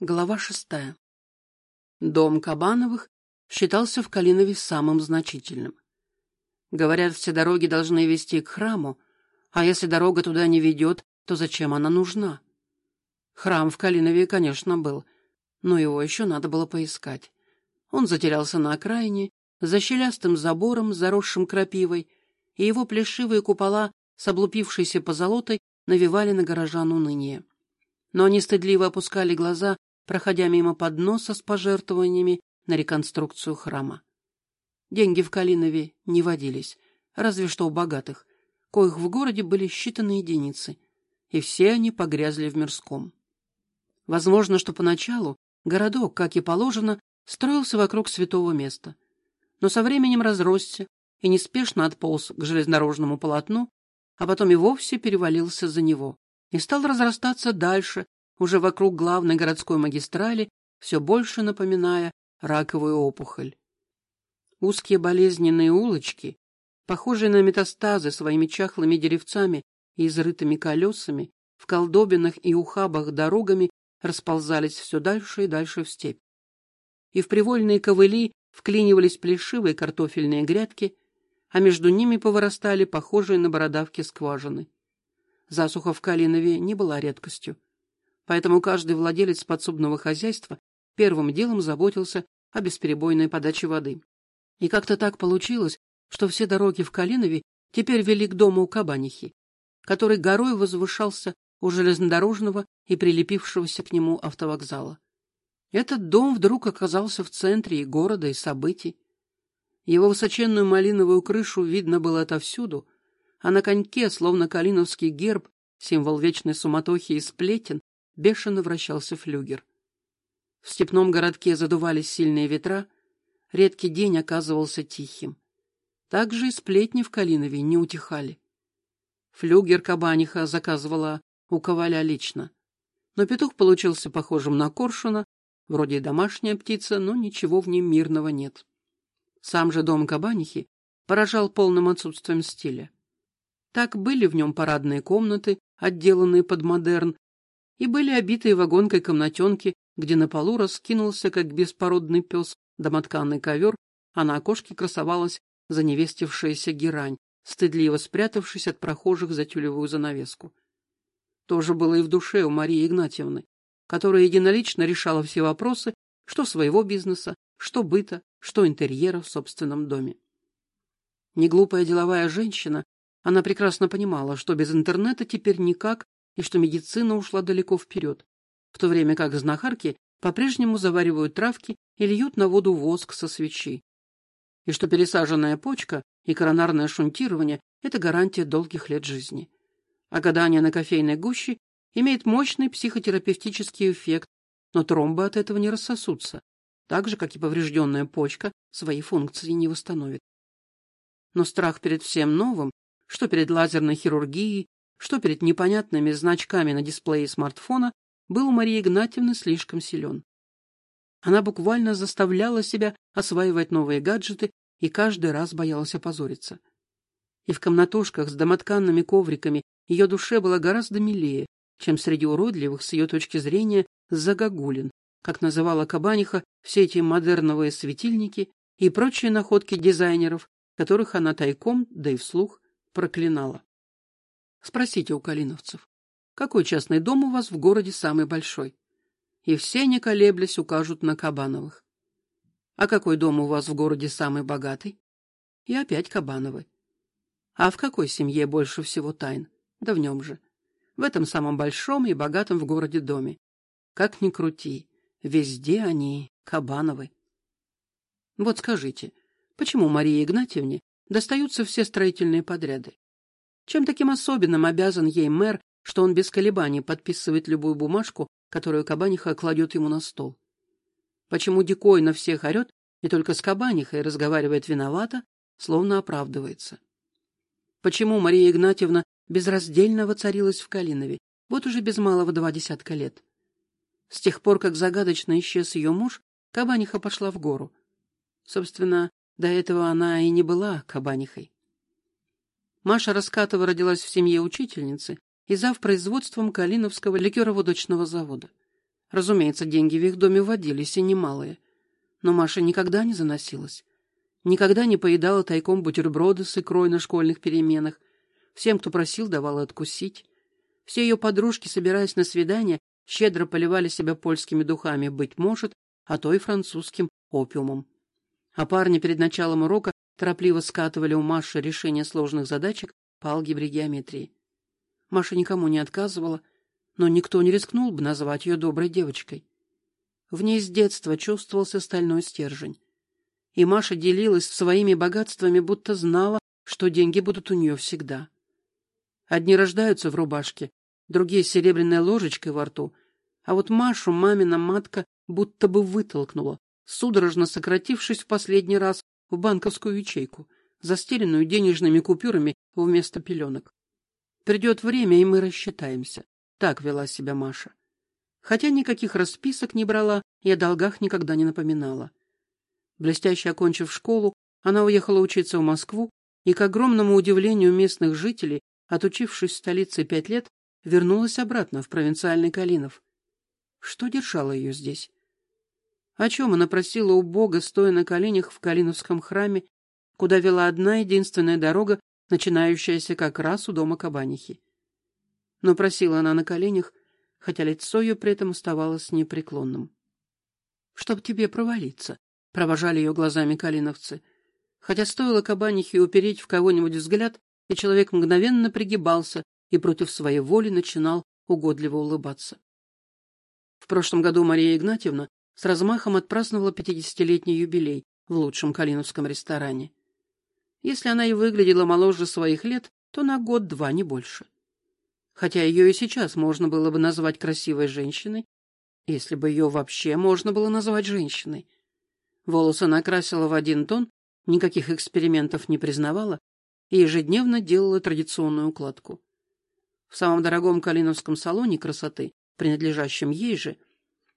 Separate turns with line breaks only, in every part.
Глава шестая. Дом Кабановых считался в Калинове самым значительным. Говорят, все дороги должны вести к храму, а если дорога туда не ведет, то зачем она нужна? Храм в Калинове, конечно, был, но его еще надо было поискать. Он затерялся на окраине, за щелястым забором, заросшим крапивой, и его плешивые купола с облупившейся позолотой навевали на горожан уныние. Но они стыдливо опускали глаза, проходя мимо подноса с пожертвованиями на реконструкцию храма. Деньги в Калинове не водились, разве что у богатых, коих в городе были считанные единицы, и все они погрязли в мирском. Возможно, что поначалу городок, как и положено, строился вокруг святого места, но со временем разросся и неспешно отполз к железнодорожному полотну, а потом и вовсе перевалился за него и стал разрастаться дальше, уже вокруг главной городской магистрали, все больше напоминая раковую опухоль. Узкие болезненные улочки, похожие на метастазы своими чахлыми деревцами и изрытыми колесами, в колдобинах и ухабах дорогами расползались все дальше и дальше в степь. И в привольные ковыли вклинивались плешивые картофельные грядки, а между ними повырастали похожие на бородавки скважины. Засуха в Калинове не была редкостью, поэтому каждый владелец подсобного хозяйства первым делом заботился о бесперебойной подаче воды. И как-то так получилось, что все дороги в Калинове теперь вели к дому у Кабанихи, который горой возвышался у железнодорожного и прилепившегося к нему автовокзала. Этот дом вдруг оказался в центре и города, и событий. Его высоченную малиновую крышу видно было отовсюду, а на коньке, словно калиновский герб, символ вечной суматохи и сплетен, бешено вращался флюгер. В степном городке задувались сильные ветра, редкий день оказывался тихим. Также и сплетни в Калинове не утихали. Флюгер кабаниха заказывала у коваля лично. Но петух получился похожим на коршуна, вроде домашняя птица, но ничего в нем мирного нет. Сам же дом кабанихи поражал полным отсутствием стиля. Так были в нем парадные комнаты, отделанные под модерн, и были обитые вагонкой комнатенки, где на полу раскинулся, как беспородный пес, домотканный ковер, а на окошке красовалась заневестившаяся герань, стыдливо спрятавшись от прохожих за тюлевую занавеску. То же было и в душе у Марии Игнатьевны, которая единолично решала все вопросы, что своего бизнеса, что быта, что интерьера в собственном доме. Неглупая деловая женщина, она прекрасно понимала, что без интернета теперь никак, и что медицина ушла далеко вперед, в то время как знахарки по-прежнему заваривают травки и льют на воду воск со свечи. И что пересаженная почка и коронарное шунтирование – это гарантия долгих лет жизни. А гадание на кофейной гуще имеет мощный психотерапевтический эффект, но тромбы от этого не рассосутся, так же, как и поврежденная почка свои функции не восстановит. Но страх перед всем новым, что перед лазерной хирургией, что перед непонятными значками на дисплее смартфона, был у Марии Игнатьевны слишком силен. Она буквально заставляла себя осваивать новые гаджеты и каждый раз боялась опозориться. И в комнатушках с домотканными ковриками ее душе было гораздо милее, чем среди уродливых, с ее точки зрения, загогулин, как называла Кабаниха все эти модерновые светильники и прочие находки дизайнеров, которых она тайком, да и вслух, проклинала. Спросите у калиновцев, какой частный дом у вас в городе самый большой? И все, не колеблясь, укажут на Кабановых. А какой дом у вас в городе самый богатый? И опять Кабановы. А в какой семье больше всего тайн? Да в нем же. В этом самом большом и богатом в городе доме. Как ни крути, везде они Кабановы. Вот скажите, почему Марии Игнатьевне достаются все строительные подряды? Чем таким особенным обязан ей мэр, что он без колебаний подписывает любую бумажку, которую Кабаниха кладет ему на стол? Почему Дикой на всех орет и только с Кабанихой разговаривает виновато, словно оправдывается? Почему Мария Игнатьевна безраздельно воцарилась в Калинове, вот уже без малого два десятка лет? С тех пор, как загадочно исчез ее муж, Кабаниха пошла в гору. Собственно, до этого она и не была Кабанихой. Маша Раскатова родилась в семье учительницы и зав. производством Калиновского ликероводочного завода. Разумеется, деньги в их доме водились и немалые. Но Маша никогда не заносилась. Никогда не поедала тайком бутерброды с икрой на школьных переменах. Всем, кто просил, давала откусить. Все ее подружки, собираясь на свидание, щедро поливали себя польскими духами, быть может, а то и французским опиумом. А парни перед началом урока торопливо скатывали у Маши решение сложных задачек по алгебре геометрии. Маша никому не отказывала, но никто не рискнул бы назвать ее доброй девочкой. В ней с детства чувствовался стальной стержень. И Маша делилась своими богатствами, будто знала, что деньги будут у нее всегда. Одни рождаются в рубашке, другие серебряной ложечкой во рту, а вот Машу мамина матка будто бы вытолкнула, судорожно сократившись в последний раз в банковскую ячейку, застеленную денежными купюрами вместо пеленок. Придет время, и мы рассчитаемся. Так вела себя Маша. Хотя никаких расписок не брала и о долгах никогда не напоминала. Блестяще окончив школу, она уехала учиться в Москву и, к огромному удивлению местных жителей, отучившись в столице пять лет, вернулась обратно в провинциальный Калинов. Что держало ее здесь? О чем она просила у Бога, стоя на коленях в Калиновском храме, куда вела одна единственная дорога, начинающаяся как раз у дома Кабанихи? Но просила она на коленях, хотя лицо ее при этом оставалось непреклонным. — Чтоб тебе провалиться, — провожали ее глазами калиновцы. Хотя стоило Кабанихе упереть в кого-нибудь взгляд, и человек мгновенно пригибался и против своей воли начинал угодливо улыбаться. В прошлом году Мария Игнатьевна с размахом отпраздновала пятидесятилетний юбилей в лучшем калиновском ресторане. Если она и выглядела моложе своих лет, то на год-два, не больше. Хотя ее и сейчас можно было бы назвать красивой женщиной, если бы ее вообще можно было назвать женщиной. Волосы она красила в один тон, никаких экспериментов не признавала и ежедневно делала традиционную укладку. В самом дорогом калиновском салоне красоты, принадлежащем ей же,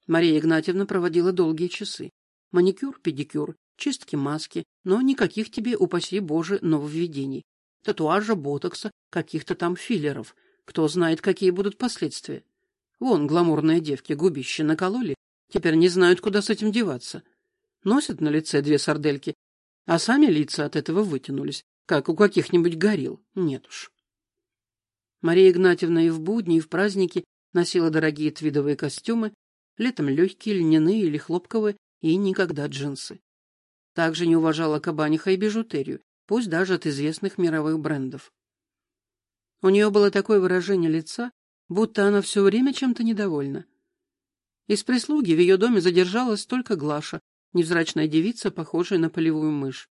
Мария Игнатьевна проводила долгие часы. Маникюр, педикюр, чистки маски, но никаких тебе, упаси Боже, нововведений. Татуажа, ботокса, каких-то там филлеров. Кто знает, какие будут последствия. Вон, гламурные девки губище накололи, теперь не знают, куда с этим деваться. Носят на лице две сардельки, а сами лица от этого вытянулись, как у каких-нибудь горил. Нет уж. Мария Игнатьевна и в будни, и в праздники носила дорогие твидовые костюмы, летом легкие, льняные или хлопковые, и никогда джинсы. Также не уважала кабаниха и бижутерию, пусть даже от известных мировых брендов. У нее было такое выражение лица, будто она все время чем-то недовольна. Из прислуги в ее доме задержалась только Глаша, невзрачная девица, похожая на полевую мышь.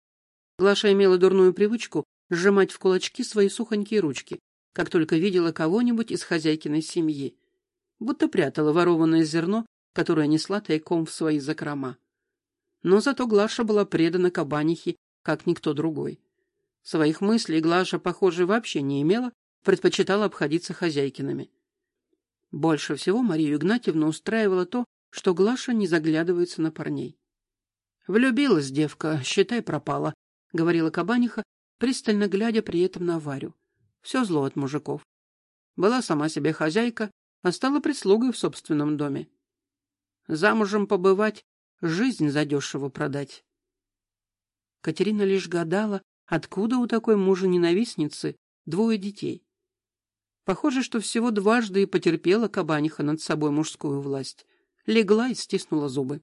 Глаша имела дурную привычку сжимать в кулачки свои сухонькие ручки, как только видела кого-нибудь из хозяйкиной семьи, будто прятала ворованное зерно которая несла тайком в свои закрома. Но зато Глаша была предана кабанихе, как никто другой. Своих мыслей Глаша, похоже, вообще не имела, предпочитала обходиться хозяйкиными. Больше всего Марию Игнатьевну устраивало то, что Глаша не заглядывается на парней. «Влюбилась девка, считай, пропала», — говорила кабаниха, пристально глядя при этом на Варю. «Все зло от мужиков. Была сама себе хозяйка, а стала прислугой в собственном доме. Замужем побывать, жизнь задешево продать. Катерина лишь гадала, откуда у такой мужа-ненавистницы двое детей. Похоже, что всего дважды и потерпела кабаниха над собой мужскую власть. Легла и стиснула зубы.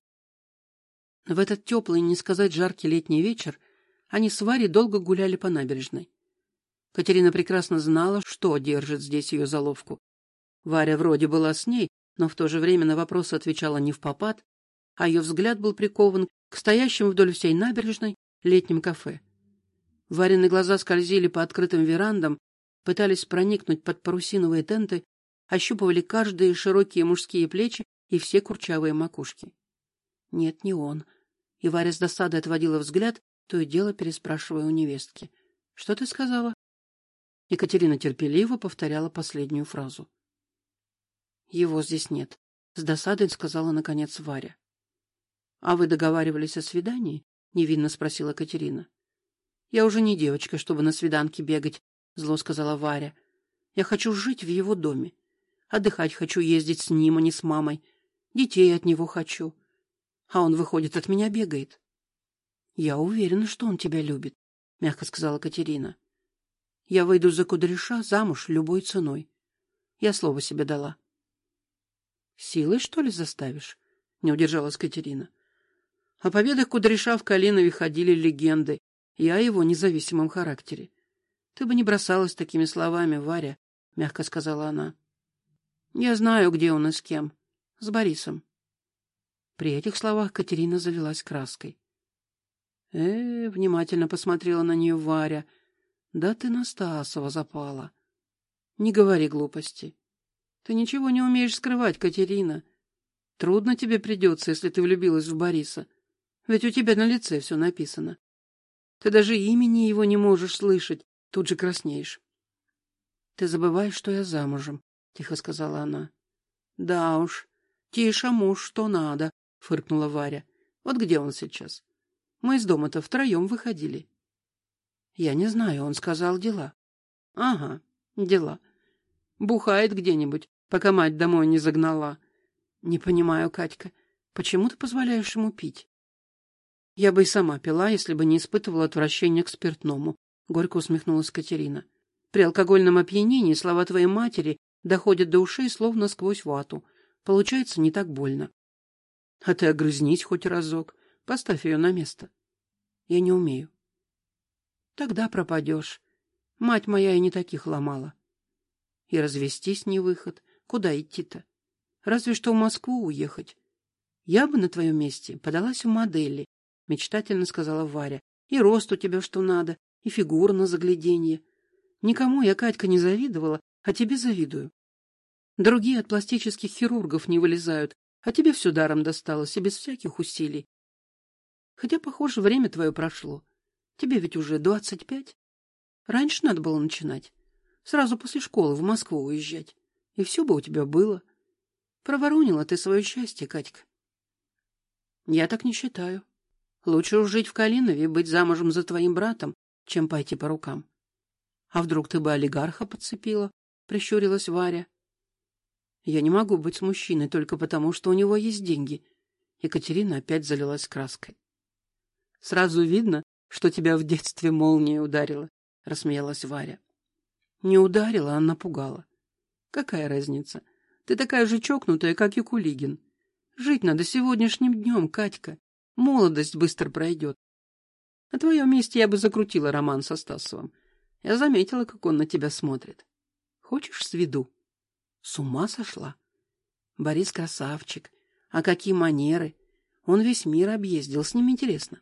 В этот теплый, не сказать жаркий летний вечер, они с Варей долго гуляли по набережной. Катерина прекрасно знала, что держит здесь ее заловку. Варя вроде была с ней, но в то же время на вопросы отвечала не в попад, а ее взгляд был прикован к стоящим вдоль всей набережной летним кафе. Вареные глаза скользили по открытым верандам, пытались проникнуть под парусиновые тенты, ощупывали каждые широкие мужские плечи и все курчавые макушки. Нет, не он. И Варя с досадой отводила взгляд, то и дело переспрашивая у невестки. — Что ты сказала? Екатерина терпеливо повторяла последнюю фразу. Его здесь нет, с досадой сказала наконец Варя. А вы договаривались о свидании? невинно спросила Катерина. Я уже не девочка, чтобы на свиданки бегать, зло сказала Варя. Я хочу жить в его доме. Отдыхать хочу, ездить с ним, а не с мамой. детей от него хочу. А он, выходит, от меня бегает. Я уверена, что он тебя любит, мягко сказала Катерина. Я выйду за Кудряша замуж любой ценой. Я слово себе дала. Силой, что ли, заставишь? Не удержалась Катерина. О победах Кудряша в Калинове ходили легенды, и о его независимом характере. Ты бы не бросалась такими словами, Варя, мягко сказала она. Я знаю, где он и с кем. С Борисом. При этих словах Катерина залилась краской. Э, внимательно посмотрела на нее Варя. Да ты на Стасова запала. Не говори глупости. Ты ничего не умеешь скрывать, Катерина. Трудно тебе придется, если ты влюбилась в Бориса. Ведь у тебя на лице все написано. Ты даже имени его не можешь слышать, тут же краснеешь. Ты забываешь, что я замужем, тихо сказала она. Да уж, тише муж, что надо, фыркнула Варя. Вот где он сейчас? Мы из дома-то втроем выходили. Я не знаю, он сказал дела. Ага, дела. Бухает где-нибудь, пока мать домой не загнала. Не понимаю, Катька, почему ты позволяешь ему пить? Я бы и сама пила, если бы не испытывала отвращения к спиртному, горько усмехнулась Катерина. При алкогольном опьянении слова твоей матери доходят до ушей словно сквозь вату. Получается не так больно. А ты огрызнись хоть разок, поставь ее на место. Я не умею. Тогда пропадешь. Мать моя и не таких ломала. И развестись не выход. Куда идти-то? Разве что в Москву уехать. Я бы на твоем месте подалась в модели, — мечтательно сказала Варя. — И рост у тебя что надо, и фигура на загляденье. Никому я, Катька, не завидовала, а тебе завидую. Другие от пластических хирургов не вылезают, а тебе все даром досталось и без всяких усилий. Хотя, похоже, время твое прошло. Тебе ведь уже двадцать пять. Раньше надо было начинать. Сразу после школы в Москву уезжать. И все бы у тебя было. Проворонила ты свое счастье, Катька. Я так не считаю. Лучше уж жить в Калинове и быть замужем за твоим братом, чем пойти по рукам. — А вдруг ты бы олигарха подцепила? — прищурилась Варя. — Я не могу быть с мужчиной только потому, что у него есть деньги. Екатерина опять залилась краской. — Сразу видно, что тебя в детстве молния ударила, — рассмеялась Варя. — Не ударила, а напугала. — Какая разница? Ты такая же чокнутая, как и Кулигин. Жить надо сегодняшним днем, Катька. Молодость быстро пройдет. На твоем месте я бы закрутила роман со Стасовым. Я заметила, как он на тебя смотрит. Хочешь с виду? С ума сошла? Борис красавчик. А какие манеры? Он весь мир объездил, с ним интересно.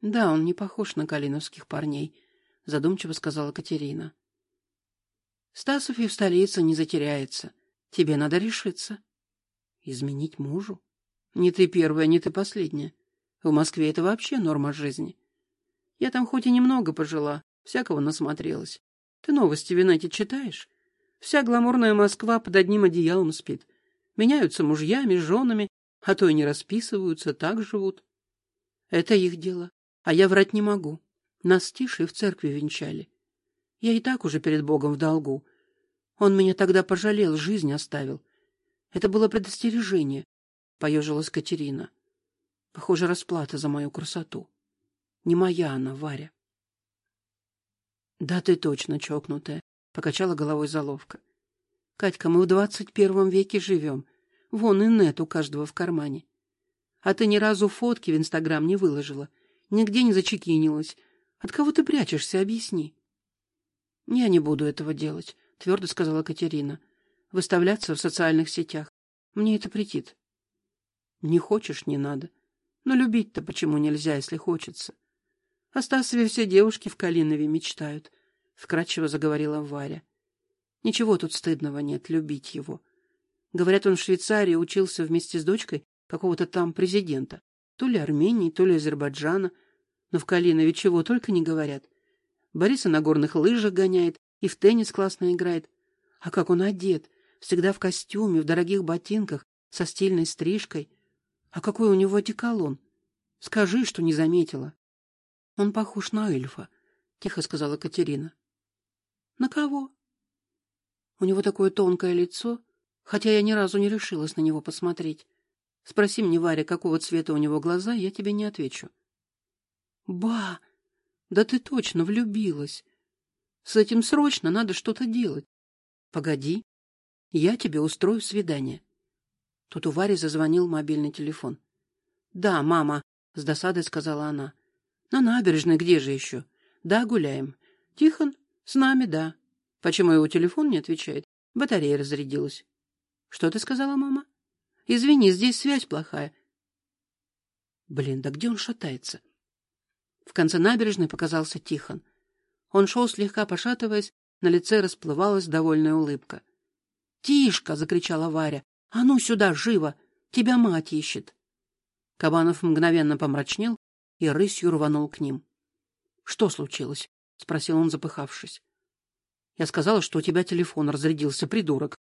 Да, он не похож на калиновских парней, задумчиво сказала Катерина. Стасов и в столице не затеряется. Тебе надо решиться. Изменить мужу? Не ты первая, не ты последняя. В Москве это вообще норма жизни. Я там хоть и немного пожила, всякого насмотрелась. Ты новости в Винете читаешь? Вся гламурная Москва под одним одеялом спит. Меняются мужьями, женами, а то и не расписываются, так живут. Это их дело, а я врать не могу. Нас тише в церкви венчали. Я и так уже перед Богом в долгу. Он меня тогда пожалел, жизнь оставил. Это было предостережение. — поежилась Катерина. — Похоже, расплата за мою красоту. Не моя она, Варя. — Да ты точно чокнутая, — покачала головой заловка. — Катька, мы в двадцать первом веке живем. Вон и нет у каждого в кармане. А ты ни разу фотки в Инстаграм не выложила, нигде не зачекинилась. От кого ты прячешься, объясни. — Я не буду этого делать, — твердо сказала Катерина. — Выставляться в социальных сетях. Мне это претит. Не хочешь — не надо. Но любить-то почему нельзя, если хочется? О Стасове все девушки в Калинове мечтают, — вкратчиво заговорила Варя. Ничего тут стыдного нет, любить его. Говорят, он в Швейцарии учился вместе с дочкой какого-то там президента. То ли Армении, то ли Азербайджана. Но в Калинове чего только не говорят. Бориса на горных лыжах гоняет и в теннис классно играет. А как он одет, всегда в костюме, в дорогих ботинках, со стильной стрижкой. А какой у него одеколон? Скажи, что не заметила. Он похож на эльфа, тихо сказала Катерина. На кого? У него такое тонкое лицо, хотя я ни разу не решилась на него посмотреть. Спроси мне, Варя, какого цвета у него глаза, я тебе не отвечу. Ба! Да ты точно влюбилась. С этим срочно надо что-то делать. Погоди, я тебе устрою свидание. Тут у Вари зазвонил мобильный телефон. Да, мама, с досадой сказала она. На набережной где же еще? Да, гуляем. Тихон? С нами, да. Почему его телефон не отвечает? Батарея разрядилась. Что ты сказала, мама? Извини, здесь связь плохая. Блин, да где он шатается? В конце набережной показался Тихон. Он шел слегка пошатываясь, на лице расплывалась довольная улыбка. "Тишка!" закричала Варя. "А ну сюда живо, тебя мать ищет". Кабанов мгновенно помрачнел и рысью рванул к ним. "Что случилось?" спросил он, запыхавшись. "Я сказала, что у тебя телефон разрядился, придурок.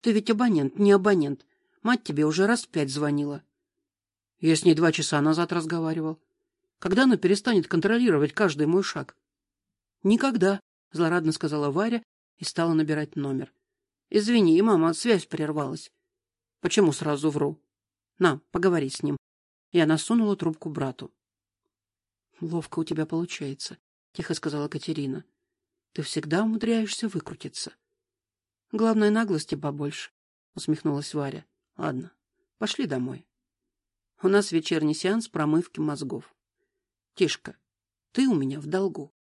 Ты ведь абонент, не абонент. Мать тебе уже раз пять звонила. Я с ней два часа назад разговаривал. Когда она перестанет контролировать каждый мой шаг? Никогда, злорадно сказала Варя и стала набирать номер. Извини, мама, связь прервалась. Почему сразу вру? На, поговори с ним. Я насунула трубку брату. Ловко у тебя получается, тихо сказала Катерина. Ты всегда умудряешься выкрутиться. Главное, наглости побольше, усмехнулась Варя. Ладно, пошли домой. У нас вечерний сеанс промывки мозгов. Тишка, ты у меня в долгу.